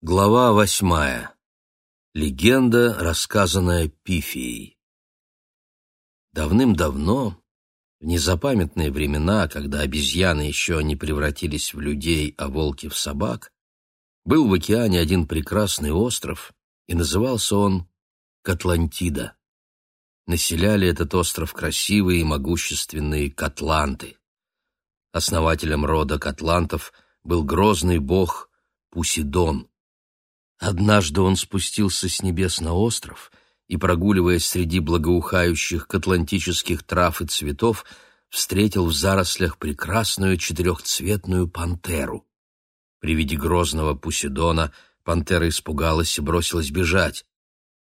Глава восьмая. Легенда, рассказанная Пифией. Давным-давно, в незапамятные времена, когда обезьяны еще не превратились в людей, а волки в собак, был в океане один прекрасный остров, и назывался он Катлантида. Населяли этот остров красивые и могущественные катланты. Основателем рода катлантов был грозный бог Пусидон. Однажды он спустился с небес на остров и, прогуливаясь среди благоухающих катлантических трав и цветов, встретил в зарослях прекрасную четырехцветную пантеру. При виде грозного Пусидона пантера испугалась и бросилась бежать.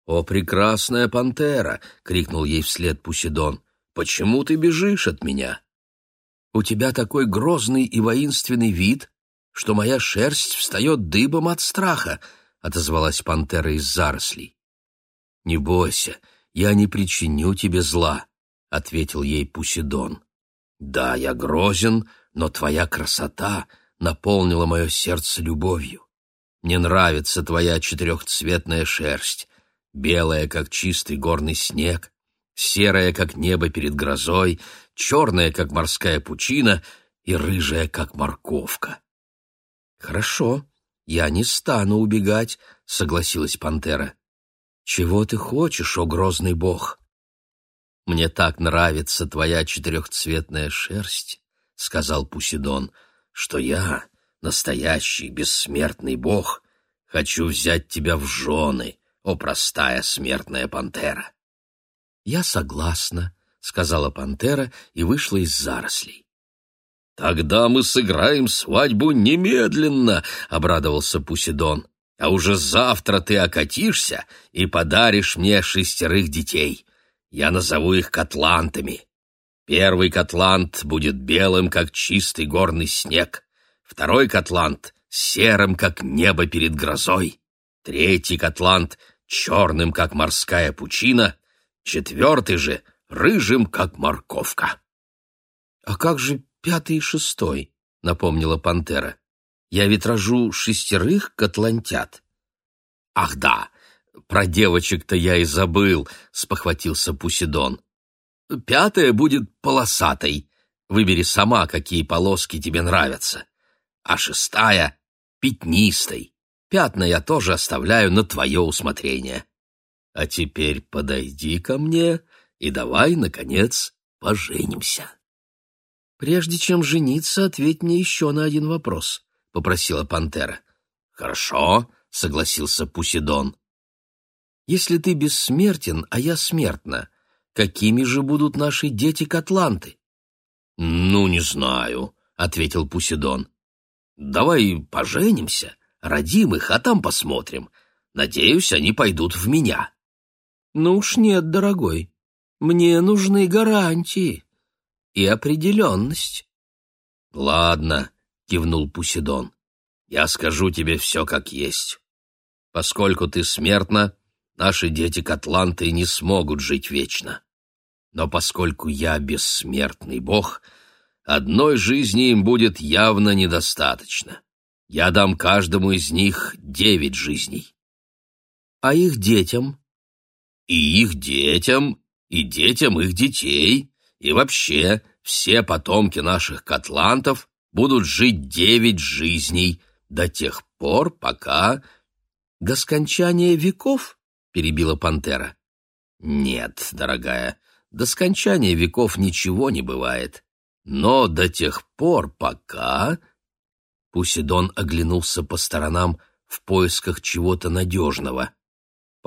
«О, прекрасная пантера!» — крикнул ей вслед Пусидон. «Почему ты бежишь от меня?» «У тебя такой грозный и воинственный вид, что моя шерсть встает дыбом от страха», — отозвалась пантера из зарослей. «Не бойся, я не причиню тебе зла», — ответил ей Пусидон. «Да, я грозен, но твоя красота наполнила мое сердце любовью. Мне нравится твоя четырехцветная шерсть, белая, как чистый горный снег, серая, как небо перед грозой, черная, как морская пучина, и рыжая, как морковка». «Хорошо», «Я не стану убегать», — согласилась пантера. «Чего ты хочешь, о грозный бог?» «Мне так нравится твоя четырехцветная шерсть», — сказал Пусидон, «что я, настоящий бессмертный бог, хочу взять тебя в жены, о простая смертная пантера». «Я согласна», — сказала пантера и вышла из зарослей. «Тогда мы сыграем свадьбу немедленно», — обрадовался Пусидон. «А уже завтра ты окатишься и подаришь мне шестерых детей. Я назову их котлантами. Первый котлант будет белым, как чистый горный снег. Второй котлант — серым, как небо перед грозой. Третий котлант — черным, как морская пучина. Четвертый же — рыжим, как морковка». «А как же пятый и шестой», — напомнила пантера. «Я витражу шестерых котлантят». «Ах да, про девочек-то я и забыл», — спохватился Пусидон. «Пятая будет полосатой. Выбери сама, какие полоски тебе нравятся. А шестая — пятнистой. Пятна я тоже оставляю на твое усмотрение. А теперь подойди ко мне и давай, наконец, поженимся». «Прежде чем жениться, ответь мне еще на один вопрос», — попросила пантера. «Хорошо», — согласился Пусидон. «Если ты бессмертен, а я смертна, какими же будут наши дети-котланты?» «Ну, не знаю», — ответил Пусидон. «Давай поженимся, родим их, а там посмотрим. Надеюсь, они пойдут в меня». «Ну уж нет, дорогой, мне нужны гарантии» и определенность. — Ладно, — кивнул Пусидон, — я скажу тебе все как есть. Поскольку ты смертна, наши дети-котланты не смогут жить вечно. Но поскольку я бессмертный бог, одной жизни им будет явно недостаточно. Я дам каждому из них девять жизней. А их детям? И их детям, и детям их детей, и вообще, все потомки наших котлантов будут жить девять жизней до тех пор, пока... — До скончания веков? — перебила пантера. — Нет, дорогая, до скончания веков ничего не бывает. Но до тех пор, пока... Пусидон оглянулся по сторонам в поисках чего-то надежного.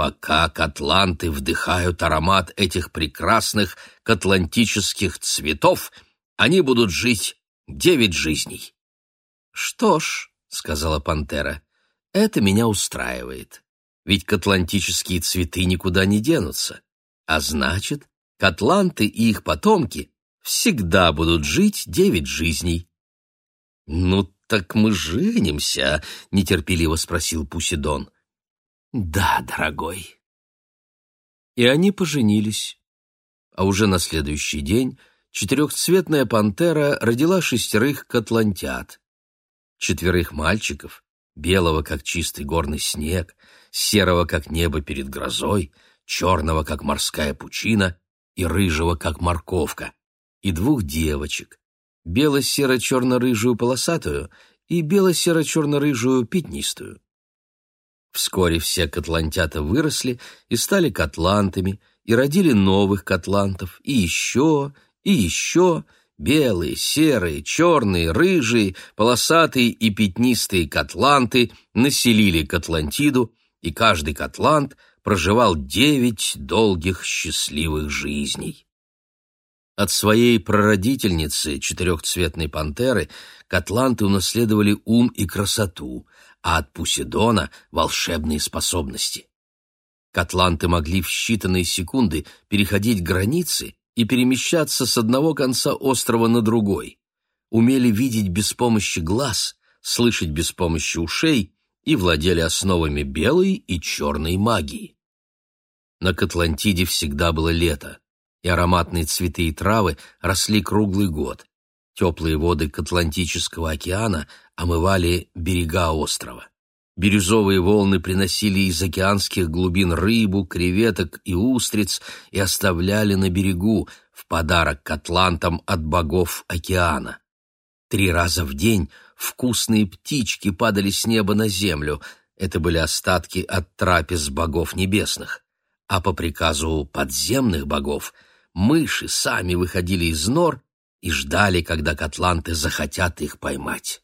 Пока котланты вдыхают аромат этих прекрасных котлантических цветов, они будут жить девять жизней. «Что ж», — сказала пантера, — «это меня устраивает. Ведь котлантические цветы никуда не денутся. А значит, котланты и их потомки всегда будут жить девять жизней». «Ну так мы женимся», — нетерпеливо спросил Пусидон. «Да, дорогой». И они поженились. А уже на следующий день четырехцветная пантера родила шестерых котлантят. Четверых мальчиков белого, как чистый горный снег, серого, как небо перед грозой, черного, как морская пучина, и рыжего, как морковка, и двух девочек, бело-серо-черно-рыжую полосатую и бело-серо-черно-рыжую пятнистую. Вскоре все котлантята выросли и стали котлантами, и родили новых котлантов, и еще, и еще, белые, серые, черные, рыжие, полосатые и пятнистые котланты населили Котлантиду, и каждый котлант проживал девять долгих счастливых жизней. От своей прародительницы, четырехцветной пантеры, котланты унаследовали ум и красоту, а от Пусидона — волшебные способности. Котланты могли в считанные секунды переходить границы и перемещаться с одного конца острова на другой, умели видеть без помощи глаз, слышать без помощи ушей и владели основами белой и черной магии. На Катлантиде всегда было лето, и ароматные цветы и травы росли круглый год. Теплые воды Катлантического океана омывали берега острова. Бирюзовые волны приносили из океанских глубин рыбу, креветок и устриц и оставляли на берегу в подарок к атлантам от богов океана. Три раза в день вкусные птички падали с неба на землю. Это были остатки от трапез богов небесных. А по приказу подземных богов мыши сами выходили из нор и ждали, когда котланты захотят их поймать.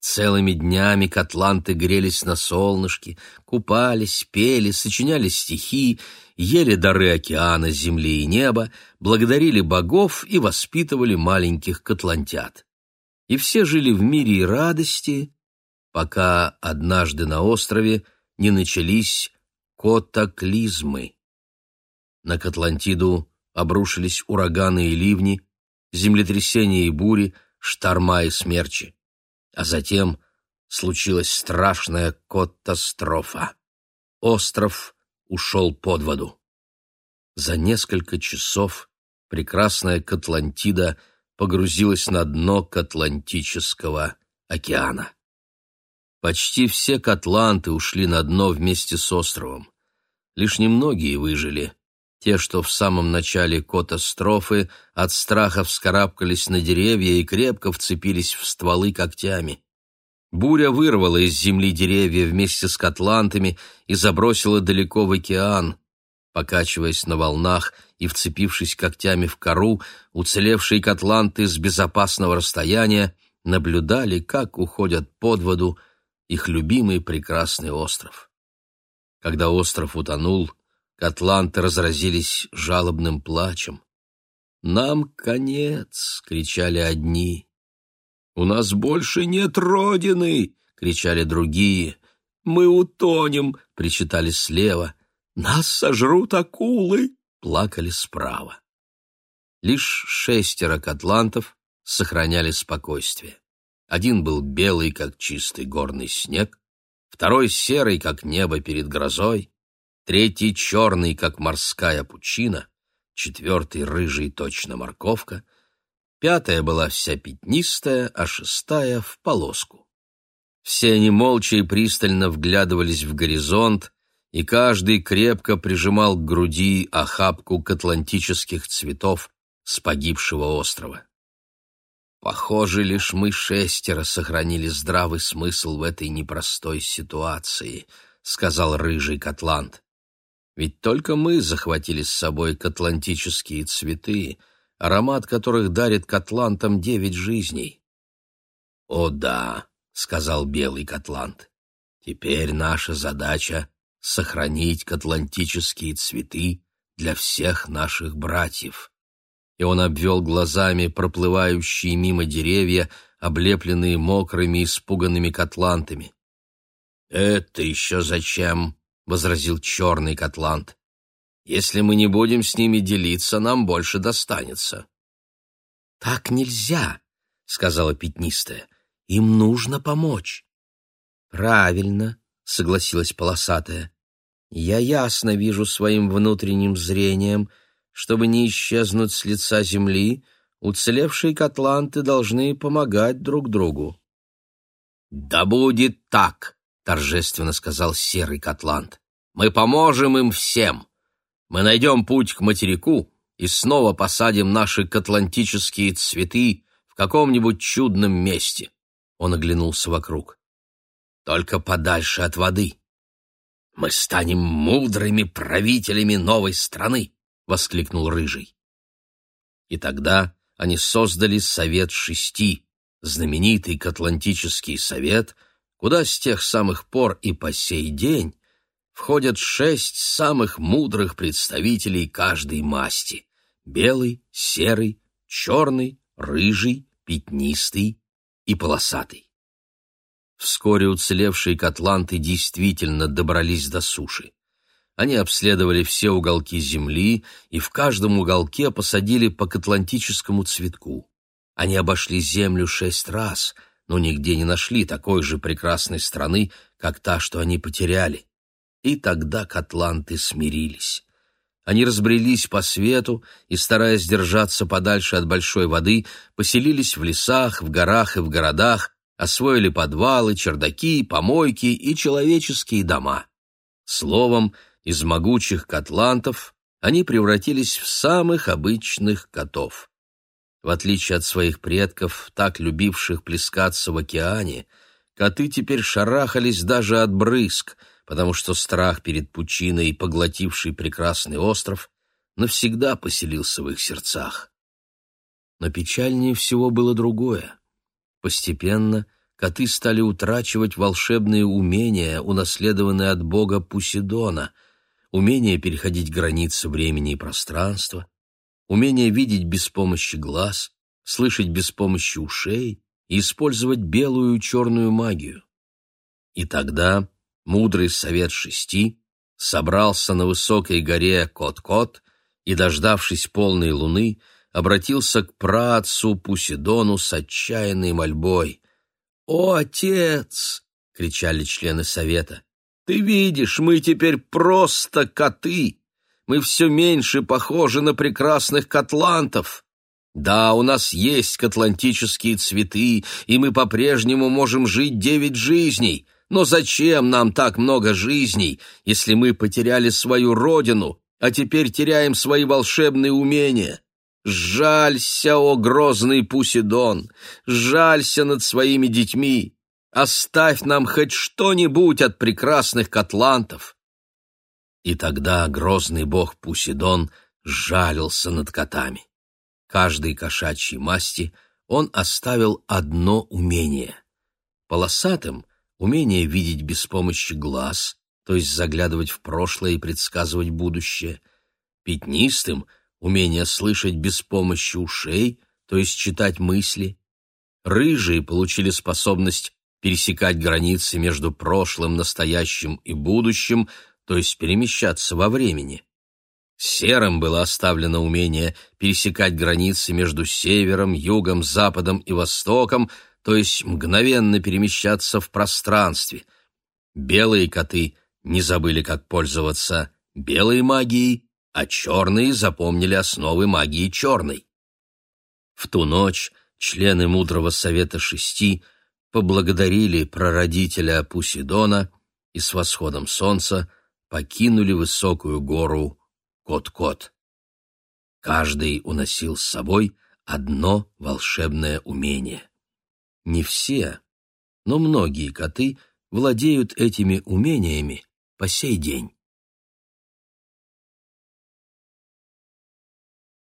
Целыми днями котланты грелись на солнышке, купались, пели, сочиняли стихи, ели дары океана, земли и неба, благодарили богов и воспитывали маленьких котлантят. И все жили в мире и радости, пока однажды на острове не начались котоклизмы. На Котлантиду обрушились ураганы и ливни, землетрясения и бури, шторма и смерчи а затем случилась страшная катастрофа. Остров ушел под воду. За несколько часов прекрасная Катлантида погрузилась на дно Катлантического океана. Почти все котланты ушли на дно вместе с островом. Лишь немногие выжили. Те, что в самом начале катастрофы от страха вскарабкались на деревья и крепко вцепились в стволы когтями. Буря вырвала из земли деревья вместе с котлантами и забросила далеко в океан. Покачиваясь на волнах и вцепившись когтями в кору, уцелевшие котланты с безопасного расстояния наблюдали, как уходят под воду их любимый прекрасный остров. Когда остров утонул, Котланты разразились жалобным плачем. «Нам конец!» — кричали одни. «У нас больше нет родины!» — кричали другие. «Мы утонем!» — причитали слева. «Нас сожрут акулы!» — плакали справа. Лишь шестеро котлантов сохраняли спокойствие. Один был белый, как чистый горный снег, второй серый, как небо перед грозой, третий черный, как морская пучина, четвертый рыжий, точно морковка, пятая была вся пятнистая, а шестая в полоску. Все они молча и пристально вглядывались в горизонт, и каждый крепко прижимал к груди охапку атлантических цветов с погибшего острова. Похоже, лишь мы шестеро сохранили здравый смысл в этой непростой ситуации, сказал рыжий Котланд. Ведь только мы захватили с собой котлантические цветы, аромат которых дарит котлантам девять жизней. «О да», — сказал белый котлант, — «теперь наша задача — сохранить котлантические цветы для всех наших братьев». И он обвел глазами проплывающие мимо деревья, облепленные мокрыми испуганными котлантами. «Это еще зачем?» — возразил черный Котланд. «Если мы не будем с ними делиться, нам больше достанется». «Так нельзя», — сказала пятнистая. «Им нужно помочь». «Правильно», — согласилась полосатая. «Я ясно вижу своим внутренним зрением, чтобы не исчезнуть с лица земли, уцелевшие котланты должны помогать друг другу». «Да будет так», — торжественно сказал серый Котланд. «Мы поможем им всем. Мы найдем путь к материку и снова посадим наши котлантические цветы в каком-нибудь чудном месте». Он оглянулся вокруг. «Только подальше от воды. Мы станем мудрыми правителями новой страны», — воскликнул Рыжий. И тогда они создали Совет Шести, знаменитый Атлантический совет, куда с тех самых пор и по сей день входят шесть самых мудрых представителей каждой масти — белый, серый, черный, рыжий, пятнистый и полосатый. Вскоре уцелевшие котланты действительно добрались до суши. Они обследовали все уголки земли и в каждом уголке посадили по атлантическому цветку. Они обошли землю шесть раз, но нигде не нашли такой же прекрасной страны, как та, что они потеряли. И тогда котланты смирились. Они разбрелись по свету и, стараясь держаться подальше от большой воды, поселились в лесах, в горах и в городах, освоили подвалы, чердаки, помойки и человеческие дома. Словом, из могучих котлантов они превратились в самых обычных котов. В отличие от своих предков, так любивших плескаться в океане, коты теперь шарахались даже от брызг, потому что страх перед пучиной, поглотивший прекрасный остров, навсегда поселился в их сердцах. Но печальнее всего было другое. Постепенно коты стали утрачивать волшебные умения, унаследованные от бога Пусидона — умение переходить границы времени и пространства, умение видеть без помощи глаз, слышать без помощи ушей и использовать белую и черную магию. И тогда мудрый совет шести собрался на высокой горе Кот-Кот и, дождавшись полной луны, обратился к праотцу Пусидону с отчаянной мольбой. «О, отец!» — кричали члены совета. Ты видишь, мы теперь просто коты. Мы все меньше похожи на прекрасных котлантов. Да, у нас есть котлантические цветы, и мы по-прежнему можем жить девять жизней. Но зачем нам так много жизней, если мы потеряли свою родину, а теперь теряем свои волшебные умения? Жалься, о грозный Пусидон, жалься над своими детьми. Оставь нам хоть что-нибудь от прекрасных котлантов. И тогда грозный бог Пусидон жалился над котами. Каждой кошачьей масти он оставил одно умение. Полосатым — умение видеть без помощи глаз, то есть заглядывать в прошлое и предсказывать будущее. Пятнистым — умение слышать без помощи ушей, то есть читать мысли. Рыжие получили способность пересекать границы между прошлым, настоящим и будущим, то есть перемещаться во времени. Серым было оставлено умение пересекать границы между севером, югом, западом и востоком, то есть мгновенно перемещаться в пространстве. Белые коты не забыли, как пользоваться белой магией, а черные запомнили основы магии черной. В ту ночь члены мудрого совета шести – поблагодарили прародителя Пусидона и с восходом солнца покинули высокую гору Кот-Кот. Каждый уносил с собой одно волшебное умение. Не все, но многие коты владеют этими умениями по сей день.